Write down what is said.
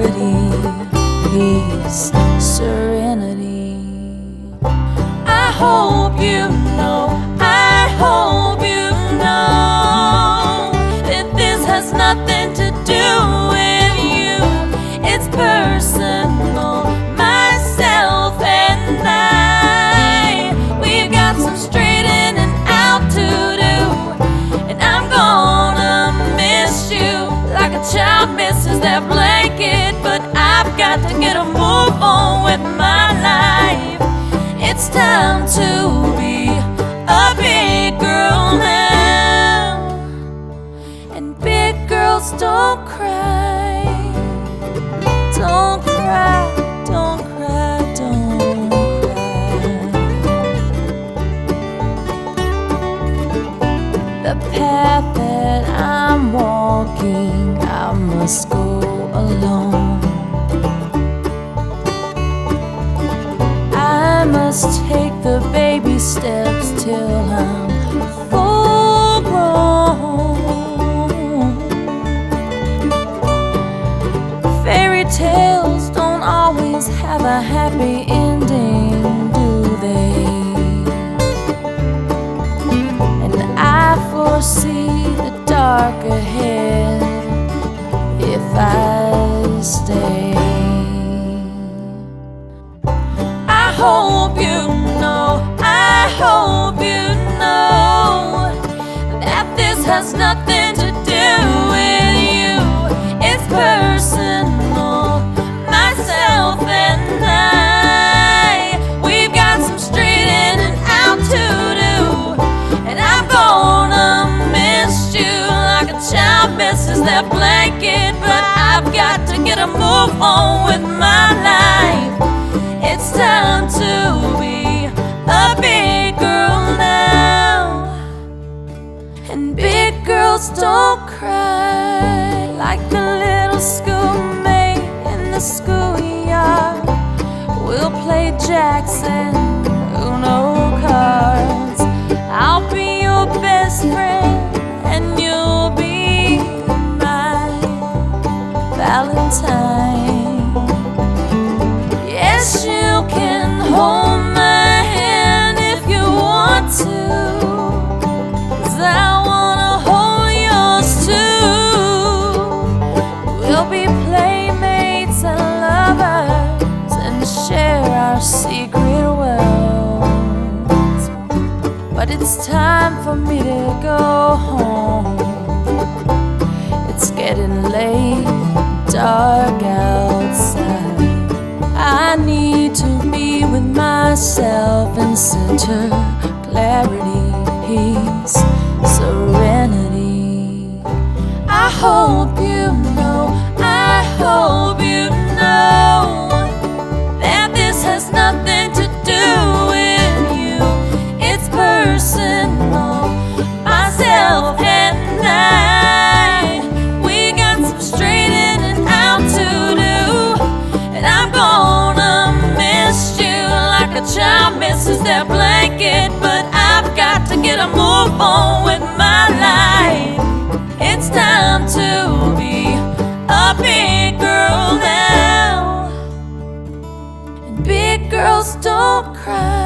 clarity, peace, serenity. I hope you know, I hope you know that this has nothing to do with you. It's personal, myself and I. We've got some straightening out to do, and I'm gonna miss you like a child misses their blanket. To move on with my life. It's time to be a big girl now. And big girls don't cry. Don't cry, don't cry, don't cry. The path that I'm walking, I must go I must take the baby steps till I'm full grown. Fairy tales don't always have a happy ending, has nothing to do with you. It's personal, myself and I. We've got some straightening out to do, and I'm gonna miss you like a child misses their blanket. But I've got to get a move on with my don't cry like the little schoolmate in the schoolyard. We'll play Jackson, it's time for me to go home. It's getting late, dark outside. I need to be with myself and center clarity, peace, serenity. I hope blanket. But I've got to get a move on with my life. It's time to be a big girl now. And big girls don't cry.